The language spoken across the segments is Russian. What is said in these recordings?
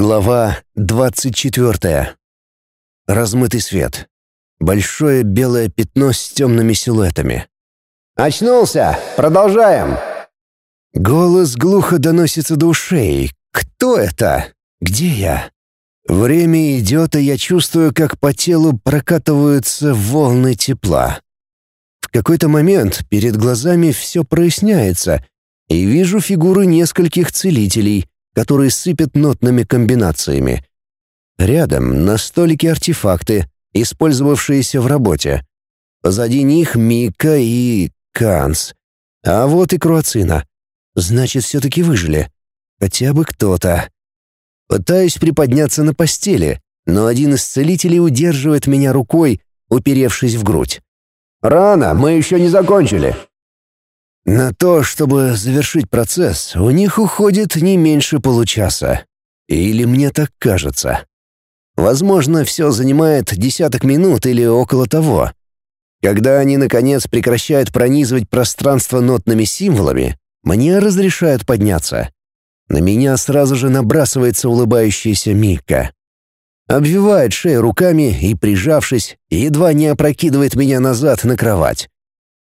Глава 24. Размытый свет. Большое белое пятно с темными силуэтами. «Очнулся! Продолжаем!» Голос глухо доносится до ушей. «Кто это? Где я?» Время идет, и я чувствую, как по телу прокатываются волны тепла. В какой-то момент перед глазами все проясняется, и вижу фигуры нескольких целителей, которые сыпят нотными комбинациями. Рядом на столике артефакты, использовавшиеся в работе. Позади них Мика и Канс. А вот и Круацина. Значит, все-таки выжили. Хотя бы кто-то. Пытаюсь приподняться на постели, но один из целителей удерживает меня рукой, уперевшись в грудь. «Рано, мы еще не закончили». На то, чтобы завершить процесс, у них уходит не меньше получаса. Или мне так кажется. Возможно, все занимает десяток минут или около того. Когда они, наконец, прекращают пронизывать пространство нотными символами, мне разрешают подняться. На меня сразу же набрасывается улыбающаяся Мика. Обвивает шею руками и, прижавшись, едва не опрокидывает меня назад на кровать.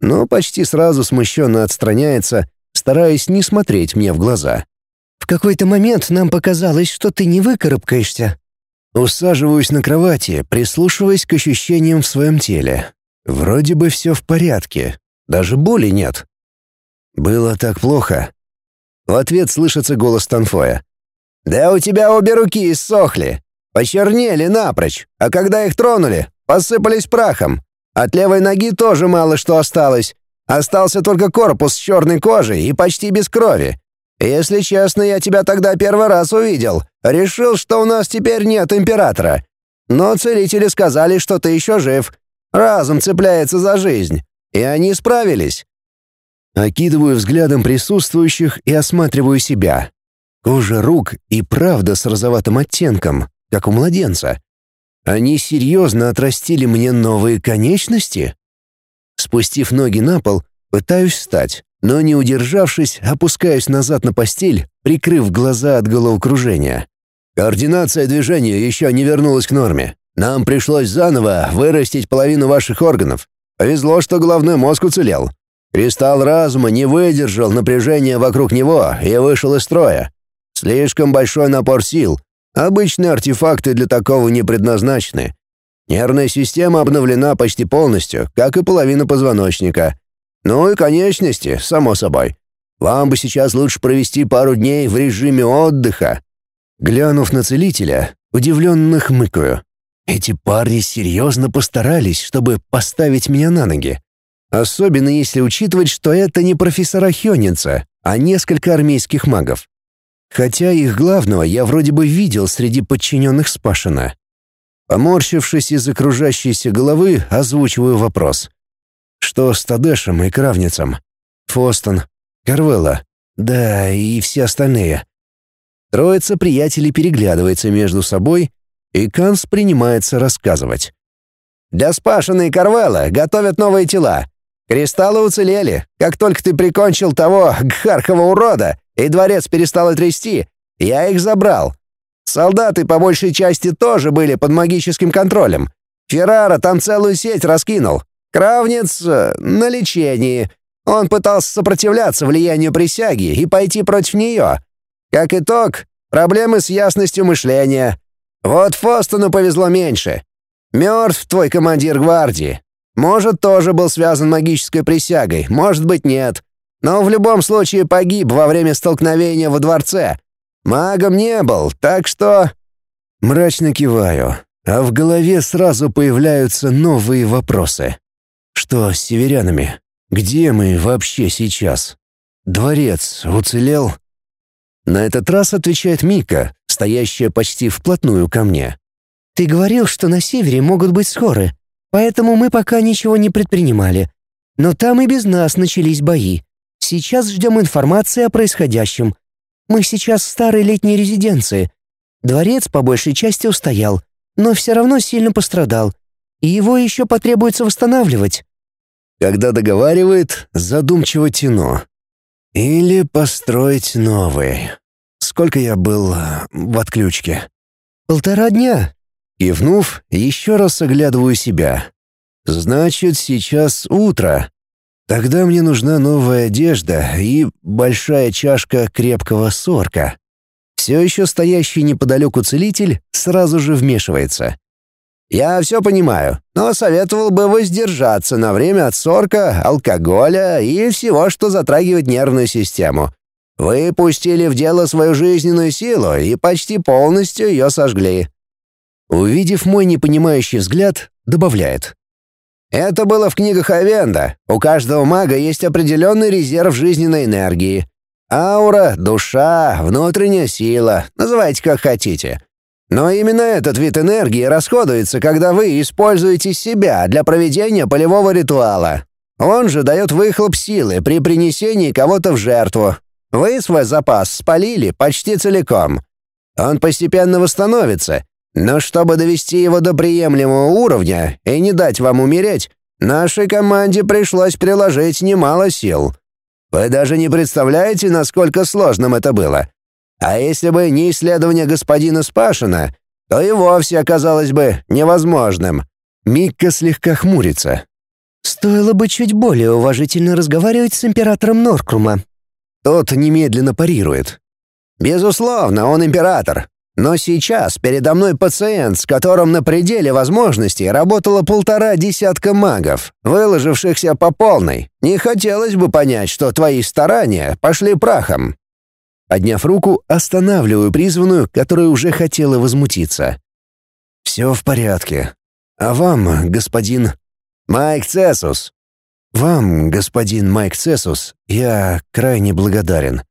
Но почти сразу смущенно отстраняется, стараясь не смотреть мне в глаза. «В какой-то момент нам показалось, что ты не выкарабкаешься». Усаживаюсь на кровати, прислушиваясь к ощущениям в своем теле. Вроде бы все в порядке, даже боли нет. Было так плохо, в ответ слышится голос Танфоя. «Да у тебя обе руки иссохли. Почернели напрочь, а когда их тронули, посыпались прахом. От левой ноги тоже мало что осталось. Остался только корпус с черной кожей и почти без крови. Если честно, я тебя тогда первый раз увидел. Решил, что у нас теперь нет императора. Но целители сказали, что ты еще жив. Разум цепляется за жизнь. И они справились. Окидываю взглядом присутствующих и осматриваю себя. Кожа рук и правда с розоватым оттенком, как у младенца. Они серьезно отрастили мне новые конечности? Спустив ноги на пол, пытаюсь встать, но не удержавшись, опускаюсь назад на постель, прикрыв глаза от головокружения. Координация движения еще не вернулась к норме. Нам пришлось заново вырастить половину ваших органов. Повезло, что головной мозг уцелел. Кристалл разума не выдержал напряжения вокруг него и вышел из строя. Слишком большой напор сил. Обычные артефакты для такого не предназначены. Нервная система обновлена почти полностью, как и половина позвоночника. Ну и конечности, само собой. Вам бы сейчас лучше провести пару дней в режиме отдыха. Глянув на целителя, удивленно хмыкаю. Эти парни серьезно постарались, чтобы поставить меня на ноги. Особенно если учитывать, что это не профессора Хёнинца, а несколько армейских магов. Хотя их главного я вроде бы видел среди подчиненных Спашина. Поморщившись из окружающейся головы, озвучиваю вопрос. Что с Тадешем и Кравницем? Фостон, Карвелла, да и все остальные. Троица приятелей переглядывается между собой, и Канс принимается рассказывать. «Для Спашина и Карвелла готовят новые тела. Кристаллы уцелели. Как только ты прикончил того гхархова урода, и дворец перестал трясти, я их забрал. Солдаты по большей части тоже были под магическим контролем. Феррара там целую сеть раскинул. Кравнец э, на лечении. Он пытался сопротивляться влиянию присяги и пойти против нее. Как итог, проблемы с ясностью мышления. Вот Фостону повезло меньше. Мертв твой командир гвардии. Может, тоже был связан магической присягой, может быть, нет. Но в любом случае погиб во время столкновения во дворце. Магом не был, так что...» Мрачно киваю, а в голове сразу появляются новые вопросы. Что с северянами? Где мы вообще сейчас? Дворец уцелел? На этот раз отвечает Мика, стоящая почти вплотную ко мне. «Ты говорил, что на севере могут быть скоры. Поэтому мы пока ничего не предпринимали. Но там и без нас начались бои. Сейчас ждем информации о происходящем. Мы сейчас в старой летней резиденции. Дворец по большей части устоял, но все равно сильно пострадал. И его еще потребуется восстанавливать. Когда договаривает, задумчиво тяну. Или построить новый. сколько я был в отключке?» «Полтора дня». Кивнув, еще раз оглядываю себя. «Значит, сейчас утро. Тогда мне нужна новая одежда и большая чашка крепкого сорка». Все еще стоящий неподалеку целитель сразу же вмешивается. «Я все понимаю, но советовал бы воздержаться на время от сорка, алкоголя и всего, что затрагивает нервную систему. Вы пустили в дело свою жизненную силу и почти полностью ее сожгли». Увидев мой непонимающий взгляд, добавляет. «Это было в книгах Авенда. У каждого мага есть определенный резерв жизненной энергии. Аура, душа, внутренняя сила, называйте как хотите. Но именно этот вид энергии расходуется, когда вы используете себя для проведения полевого ритуала. Он же дает выхлоп силы при принесении кого-то в жертву, вы свой запас спалили почти целиком. Он постепенно восстановится, но чтобы довести его до приемлемого уровня и не дать вам умереть, нашей команде пришлось приложить немало сил. Вы даже не представляете, насколько сложным это было. А если бы не исследование господина Спашина, то и вовсе оказалось бы невозможным». Микка слегка хмурится. «Стоило бы чуть более уважительно разговаривать с императором Норкрума», тот немедленно парирует. «Безусловно, он император. Но сейчас передо мной пациент, с которым на пределе возможностей работало полтора десятка магов, выложившихся по полной. Не хотелось бы понять, что твои старания пошли прахом». Подняв руку, останавливаю призванную, которая уже хотела возмутиться. «Все в порядке. А вам, господин...» «Майк Цесус», вам, господин Майк Цесус, я крайне благодарен.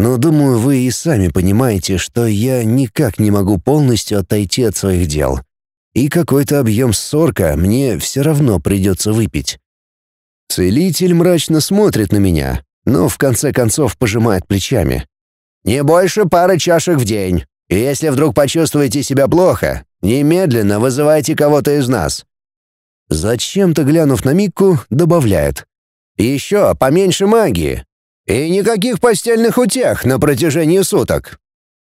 Но думаю, вы и сами понимаете, что я никак не могу полностью отойти от своих дел. И какой-то объем сорка мне все равно придется выпить. Целитель мрачно смотрит на меня, но в конце концов пожимает плечами. «Не больше пары чашек в день. И если вдруг почувствуете себя плохо, немедленно вызывайте кого-то из нас. Зачем-то глянув на Микку, добавляет. «Еще поменьше магии. И никаких постельных утех на протяжении суток».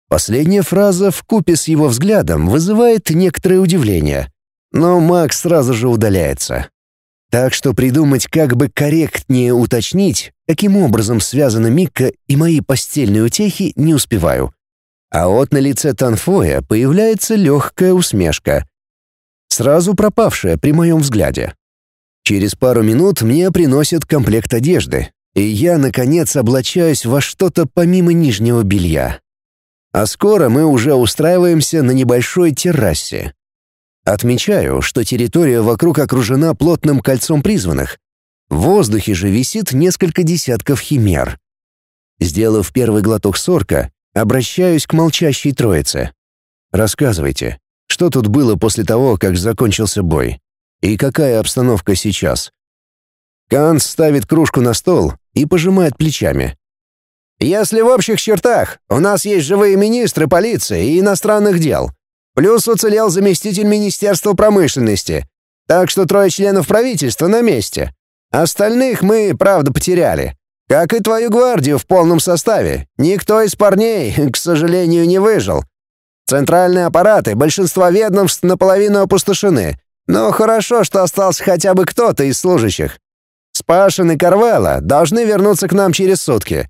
Последняя фраза в купе с его взглядом вызывает некоторое удивление. Но Макс сразу же удаляется. Так что придумать, как бы корректнее уточнить, каким образом связаны Микка и мои постельные утехи, не успеваю. А вот на лице Танфоя появляется легкая усмешка сразу пропавшая при моем взгляде. Через пару минут мне приносят комплект одежды, и я, наконец, облачаюсь во что-то помимо нижнего белья. А скоро мы уже устраиваемся на небольшой террасе. Отмечаю, что территория вокруг окружена плотным кольцом призванных. В воздухе же висит несколько десятков химер. Сделав первый глоток сорка, обращаюсь к молчащей троице. Рассказывайте, что тут было после того, как закончился бой? И какая обстановка сейчас? Кант ставит кружку на стол и пожимает плечами. «Если в общих чертах, у нас есть живые министры полиции и иностранных дел. Плюс уцелел заместитель Министерства промышленности. Так что трое членов правительства на месте. Остальных мы, правда, потеряли. Как и твою гвардию в полном составе. Никто из парней, к сожалению, не выжил. Центральные аппараты большинства ведомств наполовину опустошены, но хорошо, что остался хотя бы кто-то из служащих. Спашин и Карвелла должны вернуться к нам через сутки.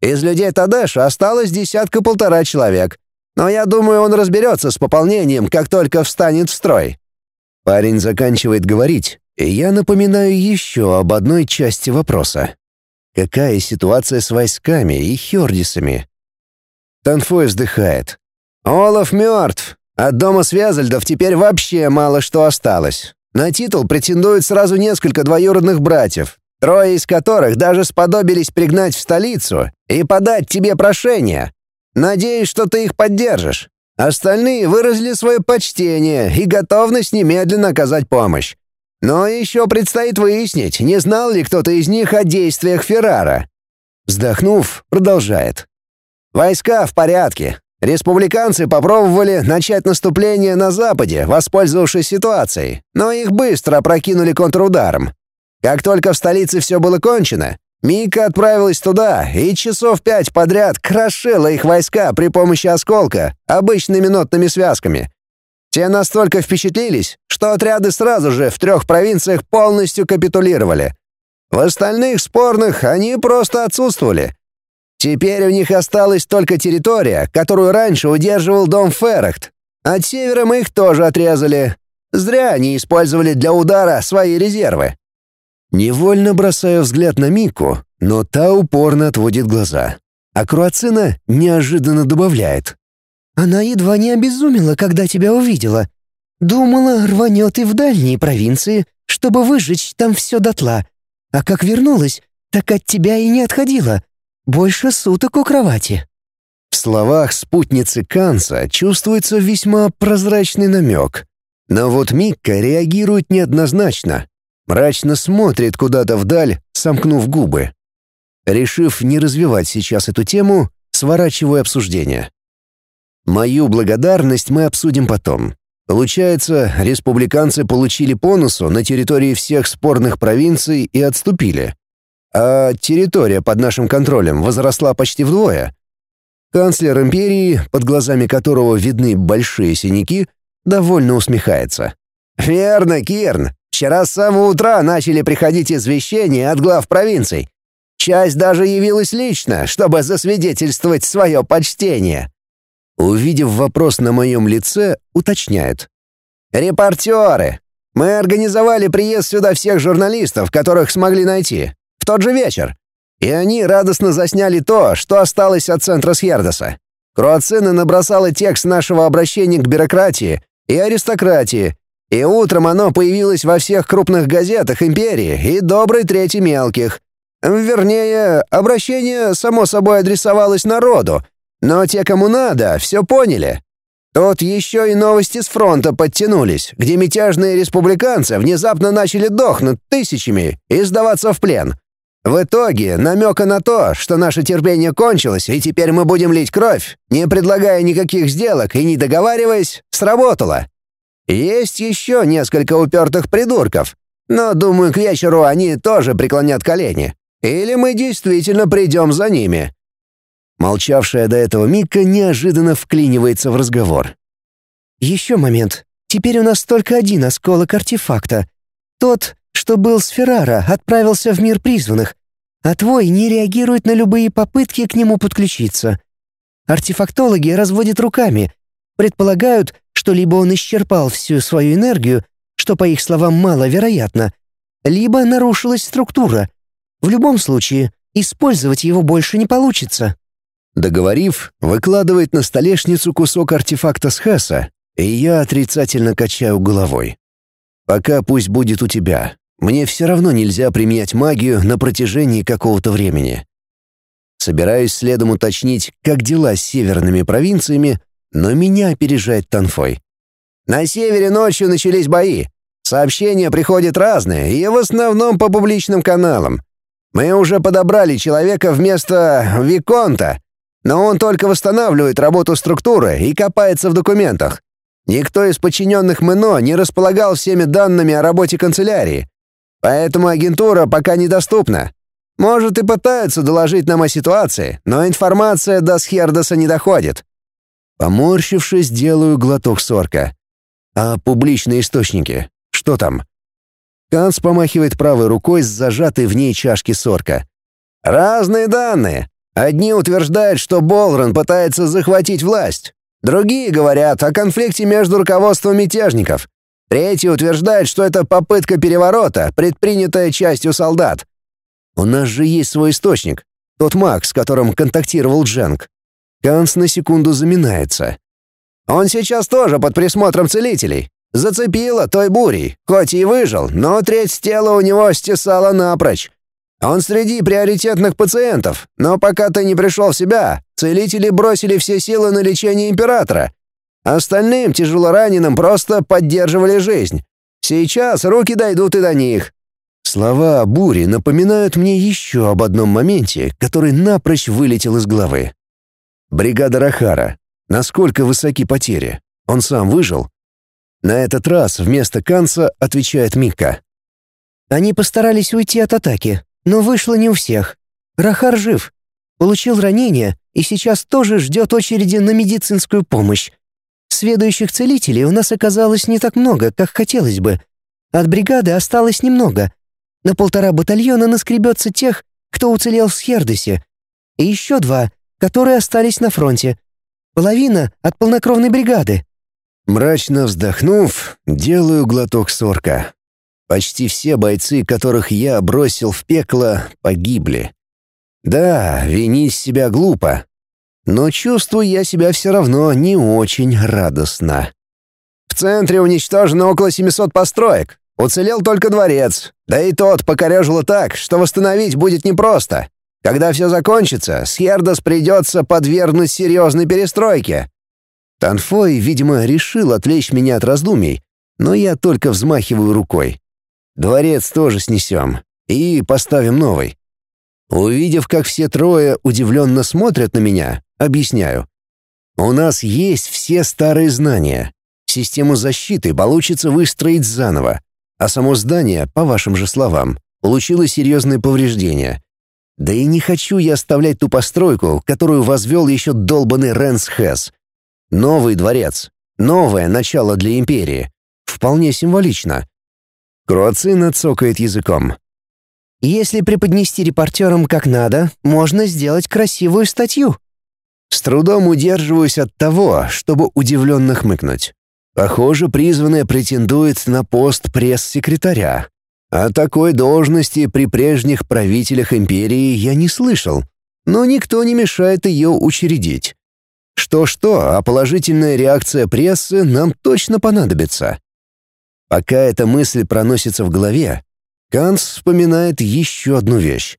Из людей Тадеша осталось десятка-полтора человек, но я думаю, он разберется с пополнением, как только встанет в строй». Парень заканчивает говорить, и я напоминаю еще об одной части вопроса. Какая ситуация с войсками и хердисами? Танфой вздыхает. Олаф мертв. От дома Связальдов теперь вообще мало что осталось. На титул претендуют сразу несколько двоюродных братьев, трое из которых даже сподобились пригнать в столицу и подать тебе прошение. Надеюсь, что ты их поддержишь. Остальные выразили свое почтение и готовность немедленно оказать помощь. Но еще предстоит выяснить, не знал ли кто-то из них о действиях Феррара. Вздохнув, продолжает. «Войска в порядке. Республиканцы попробовали начать наступление на Западе, воспользовавшись ситуацией, но их быстро опрокинули контрударом. Как только в столице все было кончено, Мика отправилась туда и часов пять подряд крошила их войска при помощи осколка, обычными нотными связками. Те настолько впечатлились, что отряды сразу же в трех провинциях полностью капитулировали. В остальных спорных они просто отсутствовали. Теперь у них осталась только территория, которую раньше удерживал дом Феррахт. От севера мы их тоже отрезали. Зря они использовали для удара свои резервы. Невольно бросаю взгляд на Мику, но та упорно отводит глаза. А Круацина неожиданно добавляет. «Она едва не обезумела, когда тебя увидела. Думала, рванет и в дальние провинции, чтобы выжечь там все дотла. А как вернулась, так от тебя и не отходила. Больше суток у кровати». В словах спутницы Канца чувствуется весьма прозрачный намек. Но вот Микка реагирует неоднозначно, Мрачно смотрит куда-то вдаль, сомкнув губы. Решив не развивать сейчас эту тему, сворачиваю обсуждение. Мою благодарность мы обсудим потом. Получается, республиканцы получили понусу на территории всех спорных провинций и отступили. А территория под нашим контролем возросла почти вдвое. Канцлер империи, под глазами которого видны большие синяки, довольно усмехается. «Верно, Кирн. Вчера с самого утра начали приходить извещения от глав провинций. Часть даже явилась лично, чтобы засвидетельствовать свое почтение. Увидев вопрос на моем лице, уточняет. «Репортеры! Мы организовали приезд сюда всех журналистов, которых смогли найти, в тот же вечер. И они радостно засняли то, что осталось от центра Сьердоса. Круацина набросала текст нашего обращения к бюрократии и аристократии, и утром оно появилось во всех крупных газетах империи и доброй трети мелких. Вернее, обращение само собой адресовалось народу, но те, кому надо, все поняли. Тут еще и новости с фронта подтянулись, где мятежные республиканцы внезапно начали дохнуть тысячами и сдаваться в плен. В итоге намека на то, что наше терпение кончилось, и теперь мы будем лить кровь, не предлагая никаких сделок и не договариваясь, сработало. Есть еще несколько упертых придурков, но, думаю, к вечеру они тоже преклонят колени. Или мы действительно придем за ними». Молчавшая до этого Мика неожиданно вклинивается в разговор. «Еще момент. Теперь у нас только один осколок артефакта. Тот, что был с Феррара, отправился в мир призванных, а твой не реагирует на любые попытки к нему подключиться. Артефактологи разводят руками, предполагают, что либо он исчерпал всю свою энергию, что, по их словам, маловероятно, либо нарушилась структура. В любом случае, использовать его больше не получится. Договорив, выкладывает на столешницу кусок артефакта с Хаса, и я отрицательно качаю головой. «Пока пусть будет у тебя. Мне все равно нельзя применять магию на протяжении какого-то времени». Собираюсь следом уточнить, как дела с северными провинциями, но меня опережает Танфой. «На севере ночью начались бои. Сообщения приходят разные, и в основном по публичным каналам. Мы уже подобрали человека вместо Виконта, но он только восстанавливает работу структуры и копается в документах. Никто из подчиненных МНО не располагал всеми данными о работе канцелярии, поэтому агентура пока недоступна. Может и пытаются доложить нам о ситуации, но информация до Схердоса не доходит. Поморщившись, делаю глоток сорка. А публичные источники? Что там? Канц помахивает правой рукой с зажатой в ней чашки сорка. «Разные данные. Одни утверждают, что Болрон пытается захватить власть. Другие говорят о конфликте между руководством мятежников. Третьи утверждают, что это попытка переворота, предпринятая частью солдат. У нас же есть свой источник. Тот маг, с которым контактировал Дженк. Канс на секунду заминается. «Он сейчас тоже под присмотром целителей. Зацепило той бурей, хоть и выжил, но треть тела у него стесала напрочь. Он среди приоритетных пациентов, но пока ты не пришел в себя, целители бросили все силы на лечение императора. Остальным тяжелораненым просто поддерживали жизнь. Сейчас руки дойдут и до них». Слова бури напоминают мне еще об одном моменте, который напрочь вылетел из головы. Бригада Рахара. Насколько высоки потери? Он сам выжил? На этот раз вместо Канца отвечает Мика. Они постарались уйти от атаки, Но вышло не у всех. Рахар жив. Получил ранение и сейчас тоже ждет очереди на медицинскую помощь. Сведущих целителей у нас оказалось не так много, как хотелось бы. От бригады осталось немного. На полтора батальона наскребется тех, кто уцелел в Схердесе. И еще два, которые остались на фронте. Половина от полнокровной бригады. Мрачно вздохнув, делаю глоток сорка. Почти все бойцы, которых я бросил в пекло, погибли. Да, винить себя глупо, но чувствую я себя все равно не очень радостно. В центре уничтожено около 700 построек. Уцелел только дворец. Да и тот покорежило так, что восстановить будет непросто. Когда все закончится, Сьердос придется подвергнуть серьезной перестройке. Танфой, видимо, решил отвлечь меня от раздумий, но я только взмахиваю рукой. Дворец тоже снесем и поставим новый. Увидев, как все трое удивленно смотрят на меня, объясняю. У нас есть все старые знания. Систему защиты получится выстроить заново, а само здание, по вашим же словам, получило серьезные повреждения. Да и не хочу я оставлять ту постройку, которую возвел еще долбанный Рэнс Хэс. Новый дворец, новое начало для империи. Вполне символично. Круацин отцокает языком. Если преподнести репортерам как надо, можно сделать красивую статью. С трудом удерживаюсь от того, чтобы удивленно хмыкнуть. Похоже, призванная претендует на пост пресс-секретаря. О такой должности при прежних правителях империи я не слышал, но никто не мешает ее учредить. Что-что, а положительная реакция прессы нам точно понадобится. Пока эта мысль проносится в голове, Канс вспоминает еще одну вещь.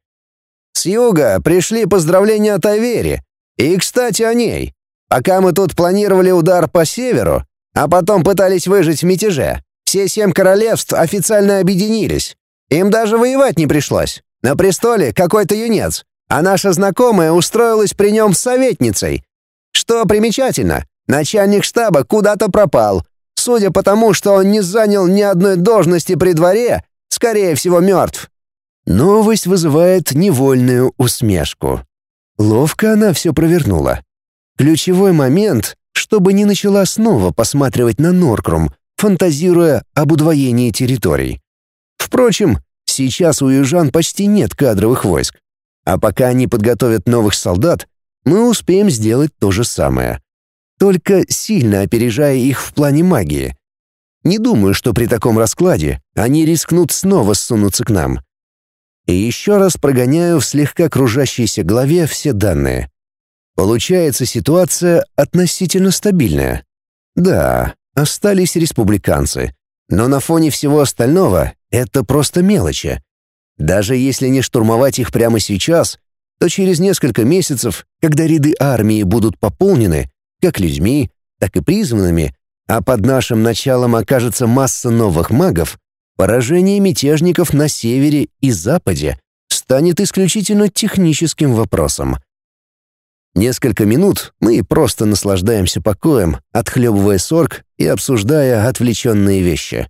«С юга пришли поздравления от Авере. И, кстати, о ней. Пока мы тут планировали удар по северу, а потом пытались выжить в мятеже, все семь королевств официально объединились. Им даже воевать не пришлось. На престоле какой-то юнец, а наша знакомая устроилась при нем советницей. Что примечательно, начальник штаба куда-то пропал. Судя по тому, что он не занял ни одной должности при дворе, скорее всего, мертв. Новость вызывает невольную усмешку. Ловко она все провернула. Ключевой момент, чтобы не начала снова посматривать на Норкрум, фантазируя об удвоении территорий. Впрочем, сейчас у южан почти нет кадровых войск. А пока они подготовят новых солдат, мы успеем сделать то же самое. Только сильно опережая их в плане магии. Не думаю, что при таком раскладе они рискнут снова сунуться к нам. И еще раз прогоняю в слегка кружащейся голове все данные. Получается ситуация относительно стабильная. Да, остались республиканцы. Но на фоне всего остального это просто мелочи. Даже если не штурмовать их прямо сейчас, то через несколько месяцев, когда ряды армии будут пополнены, как людьми, так и призванными, а под нашим началом окажется масса новых магов, поражение мятежников на севере и западе станет исключительно техническим вопросом — Несколько минут мы просто наслаждаемся покоем, отхлебывая сорг и обсуждая отвлеченные вещи.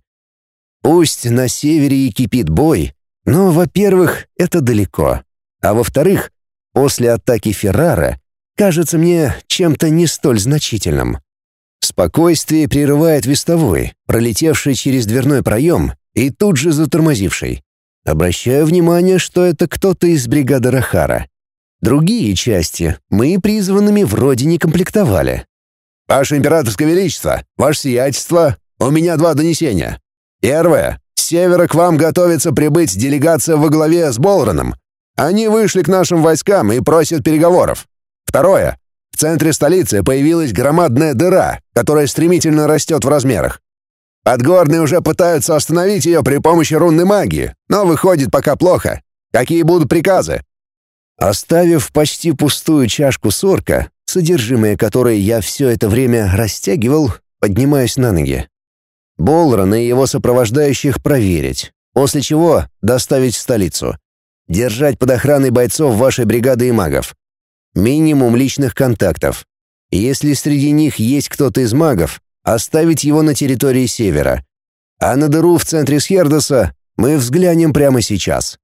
Пусть на севере и кипит бой, но, во-первых, это далеко, а во-вторых, после атаки Феррара кажется мне чем-то не столь значительным. Спокойствие прерывает вестовой, пролетевший через дверной проем и тут же затормозивший. Обращаю внимание, что это кто-то из бригады Рахара. Другие части мы призванными вроде не комплектовали. «Ваше императорское величество, ваше сиятельство, у меня два донесения. Первое. С севера к вам готовится прибыть делегация во главе с Болроном. Они вышли к нашим войскам и просят переговоров. Второе. В центре столицы появилась громадная дыра, которая стремительно растет в размерах. Подгорные уже пытаются остановить ее при помощи рунной магии, но выходит пока плохо. Какие будут приказы? Оставив почти пустую чашку сорка, содержимое которой я все это время растягивал, поднимаюсь на ноги. Болрона и его сопровождающих проверить, после чего доставить в столицу. Держать под охраной бойцов вашей бригады и магов. Минимум личных контактов. Если среди них есть кто-то из магов, оставить его на территории севера. А на дыру в центре Схердоса мы взглянем прямо сейчас.